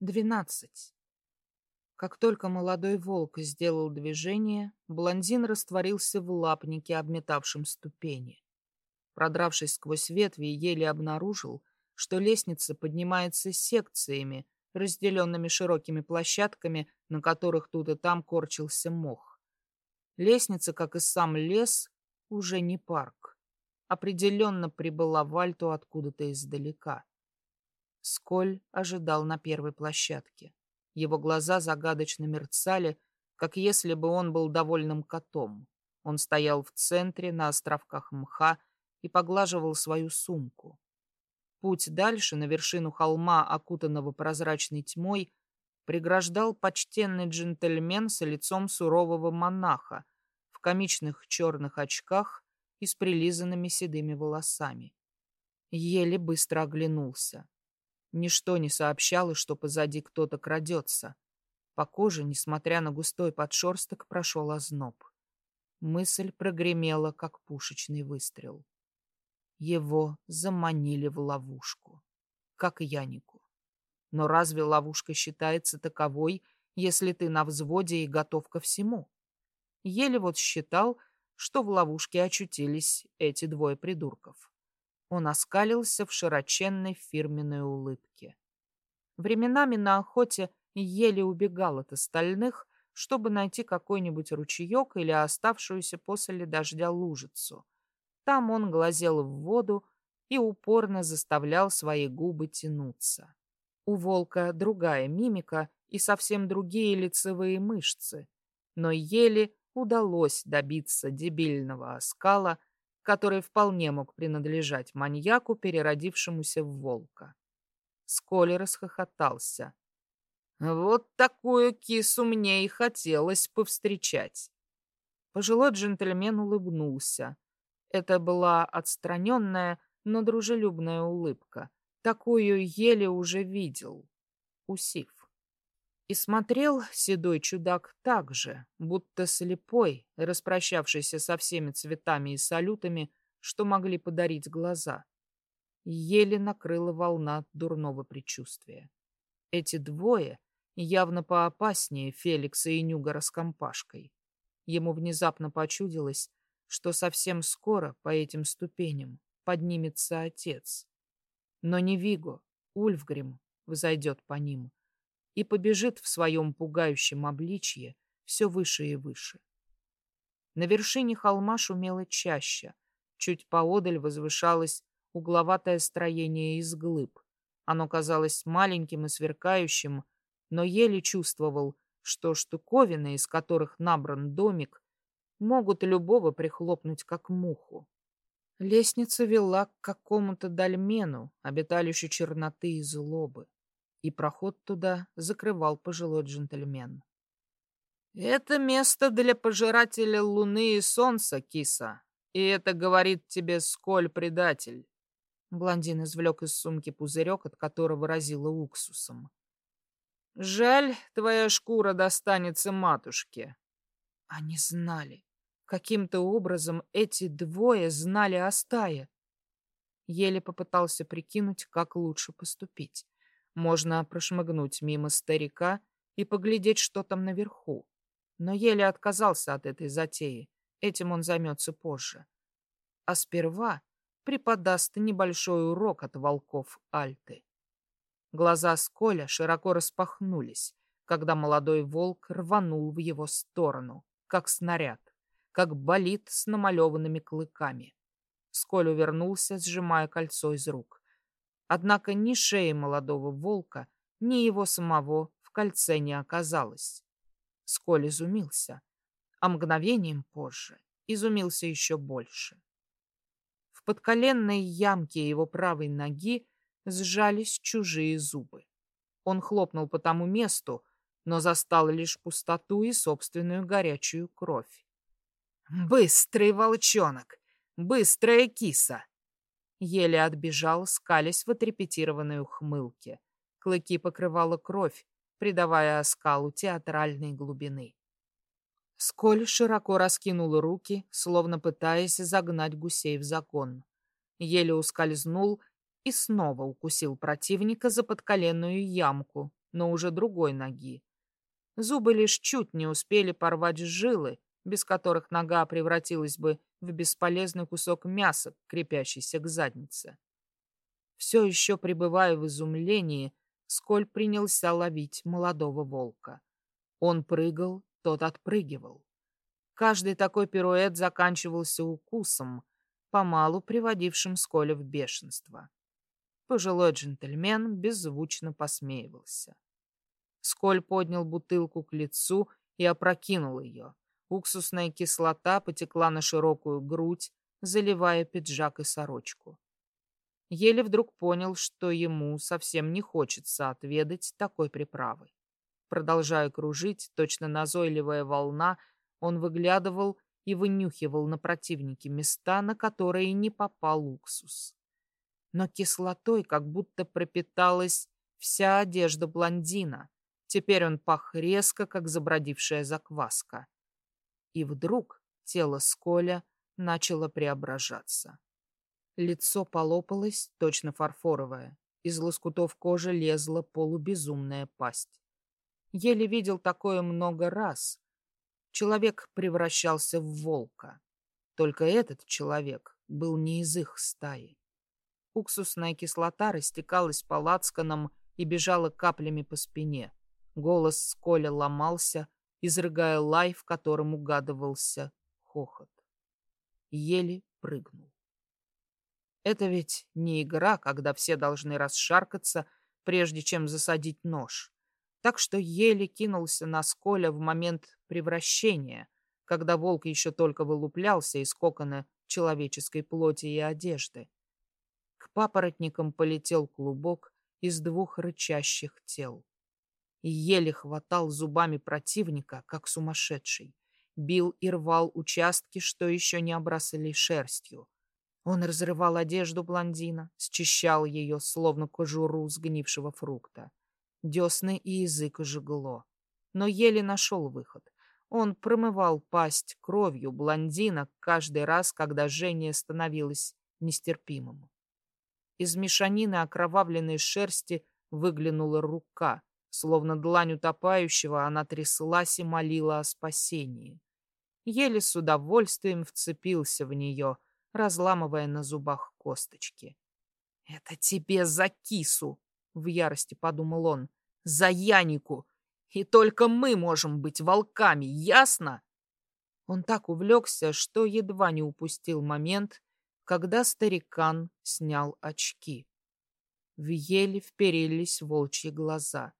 Двенадцать. Как только молодой волк сделал движение, блондин растворился в лапнике, обметавшем ступени. Продравшись сквозь ветви, еле обнаружил, что лестница поднимается секциями, разделенными широкими площадками, на которых тут и там корчился мох. Лестница, как и сам лес, уже не парк. Определенно прибыла в Альту откуда-то издалека. Сколь ожидал на первой площадке. Его глаза загадочно мерцали, как если бы он был довольным котом. Он стоял в центре, на островках мха, и поглаживал свою сумку. Путь дальше, на вершину холма, окутанного прозрачной тьмой, преграждал почтенный джентльмен с лицом сурового монаха в комичных черных очках и с прилизанными седыми волосами. Еле быстро оглянулся. Ничто не сообщало, что позади кто-то крадется. По коже, несмотря на густой подшерсток, прошел озноб. Мысль прогремела, как пушечный выстрел. Его заманили в ловушку, как Янику. Но разве ловушка считается таковой, если ты на взводе и готов ко всему? Еле вот считал, что в ловушке очутились эти двое придурков. Он оскалился в широченной фирменной улыбке. Временами на охоте еле убегал от остальных, чтобы найти какой-нибудь ручеек или оставшуюся после дождя лужицу. Там он глазел в воду и упорно заставлял свои губы тянуться. У волка другая мимика и совсем другие лицевые мышцы, но еле удалось добиться дебильного оскала, который вполне мог принадлежать маньяку, переродившемуся в волка. Сколи расхохотался. Вот такую кису мне и хотелось повстречать. Пожилой джентльмен улыбнулся. Это была отстраненная, но дружелюбная улыбка. Такую еле уже видел. Усив. И смотрел седой чудак так же, будто слепой, распрощавшийся со всеми цветами и салютами, что могли подарить глаза. Еле накрыла волна дурного предчувствия. Эти двое явно поопаснее Феликса и Нюга раскомпашкой. Ему внезапно почудилось, что совсем скоро по этим ступеням поднимется отец. Но не Виго, Ульфгрим взойдет по ним, и побежит в своем пугающем обличье все выше и выше. На вершине холма шумело чаще, чуть поодаль возвышалось угловатое строение из глыб. Оно казалось маленьким и сверкающим, но еле чувствовал, что штуковины, из которых набран домик, могут любого прихлопнуть, как муху. Лестница вела к какому-то дольмену, обиталищу черноты и злобы и проход туда закрывал пожилой джентльмен. «Это место для пожирателя луны и солнца, киса, и это говорит тебе сколь предатель». Блондин извлек из сумки пузырек, от которого разило уксусом. «Жаль, твоя шкура достанется матушке». Они знали. Каким-то образом эти двое знали о стае. Еле попытался прикинуть, как лучше поступить. Можно прошмыгнуть мимо старика и поглядеть, что там наверху. Но еле отказался от этой затеи. Этим он займется позже. А сперва преподаст небольшой урок от волков Альты. Глаза Сколя широко распахнулись, когда молодой волк рванул в его сторону, как снаряд, как болид с намалеванными клыками. Сколь увернулся, сжимая кольцо из рук. Однако ни шеи молодого волка, ни его самого в кольце не оказалось. Сколь изумился, а мгновением позже изумился еще больше. В подколенной ямке его правой ноги сжались чужие зубы. Он хлопнул по тому месту, но застал лишь пустоту и собственную горячую кровь. «Быстрый волчонок! Быстрая киса!» Еле отбежал, скалясь в отрепетированной ухмылке. Клыки покрывала кровь, придавая оскалу театральной глубины. Сколь широко раскинул руки, словно пытаясь загнать гусей в закон. Еле ускользнул и снова укусил противника за подколенную ямку, но уже другой ноги. Зубы лишь чуть не успели порвать жилы, без которых нога превратилась бы в бесполезный кусок мяса, крепящийся к заднице. Все еще пребывая в изумлении, Сколь принялся ловить молодого волка. Он прыгал, тот отпрыгивал. Каждый такой пируэт заканчивался укусом, помалу приводившим Сколя в бешенство. Пожилой джентльмен беззвучно посмеивался. Сколь поднял бутылку к лицу и опрокинул ее. Уксусная кислота потекла на широкую грудь, заливая пиджак и сорочку. Еле вдруг понял, что ему совсем не хочется отведать такой приправы. Продолжая кружить, точно назойливая волна, он выглядывал и вынюхивал на противнике места, на которые не попал уксус. Но кислотой как будто пропиталась вся одежда блондина. Теперь он пах резко, как забродившая закваска. И вдруг тело Сколя начало преображаться. Лицо полопалось, точно фарфоровое. Из лоскутов кожи лезла полубезумная пасть. Еле видел такое много раз. Человек превращался в волка. Только этот человек был не из их стаи. Уксусная кислота растекалась по лацканам и бежала каплями по спине. Голос Сколя ломался, изрыгая лай, в котором угадывался хохот. Еле прыгнул. Это ведь не игра, когда все должны расшаркаться, прежде чем засадить нож. Так что еле кинулся на Сколя в момент превращения, когда волк еще только вылуплялся из кокона человеческой плоти и одежды. К папоротникам полетел клубок из двух рычащих тел. И еле хватал зубами противника, как сумасшедший. Бил и рвал участки, что еще не обрасывали шерстью. Он разрывал одежду блондина, счищал ее, словно кожуру сгнившего фрукта. Десны и язык жгло. Но еле нашел выход. Он промывал пасть кровью блондина каждый раз, когда жжение становилось нестерпимым. Из мешанины окровавленной шерсти выглянула рука, словно длань утопающего она тряслась и молила о спасении. Еле с удовольствием вцепился в нее — разламывая на зубах косточки. «Это тебе за кису!» — в ярости подумал он. «За Янику! И только мы можем быть волками, ясно?» Он так увлекся, что едва не упустил момент, когда старикан снял очки. В еле вперились волчьи глаза.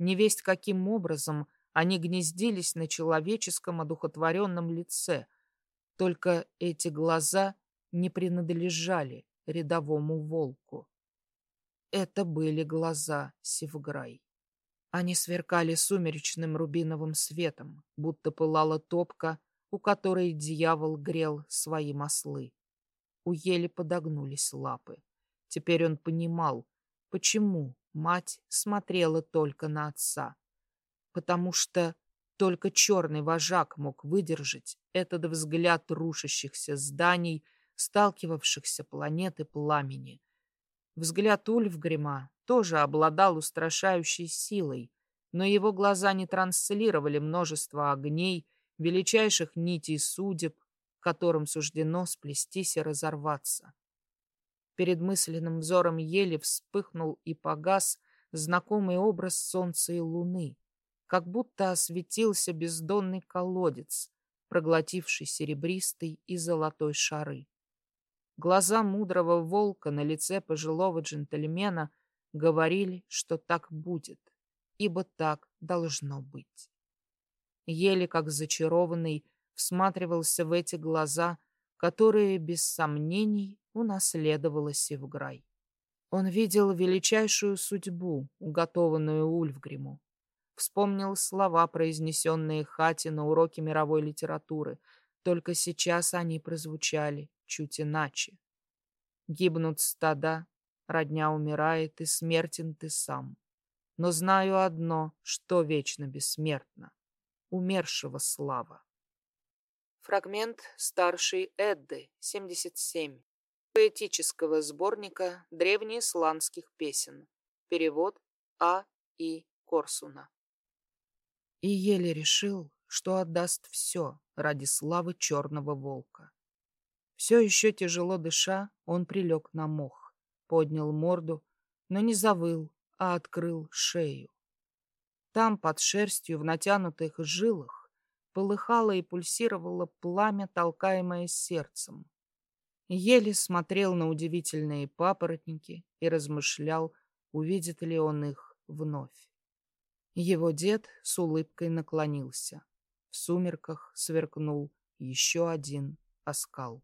Невесть каким образом они гнездились на человеческом одухотворенном лице. Только эти глаза не принадлежали рядовому волку. Это были глаза Севграй. Они сверкали сумеречным рубиновым светом, будто пылала топка, у которой дьявол грел свои маслы. У ели подогнулись лапы. Теперь он понимал, почему мать смотрела только на отца. Потому что только черный вожак мог выдержать этот взгляд рушащихся зданий, сталкивавшихся планеты пламени. Взгляд Ульфгрима тоже обладал устрашающей силой, но его глаза не транслировали множество огней, величайших нитей судеб, которым суждено сплестись и разорваться. Перед мысленным взором еле вспыхнул и погас знакомый образ солнца и луны, как будто осветился бездонный колодец, проглотивший серебристый и золотой шары. Глаза мудрого волка на лице пожилого джентльмена говорили, что так будет, ибо так должно быть. Еле как зачарованный всматривался в эти глаза, которые, без сомнений, унаследовала Севграй. Он видел величайшую судьбу, уготованную Ульфгриму. Вспомнил слова, произнесенные Хати на уроке мировой литературы. Только сейчас они прозвучали чуть иначе. Гибнут стада, родня умирает, и смертен ты сам. Но знаю одно, что вечно бессмертно — умершего слава. Фрагмент старшей Эдды, 77, поэтического сборника древнеисландских песен. Перевод А. И. Корсуна. И еле решил, что отдаст все ради славы черного волка. Все еще тяжело дыша, он прилег на мох, поднял морду, но не завыл, а открыл шею. Там, под шерстью, в натянутых жилах, полыхало и пульсировало пламя, толкаемое сердцем. Еле смотрел на удивительные папоротники и размышлял, увидит ли он их вновь. Его дед с улыбкой наклонился. В сумерках сверкнул еще один оскал.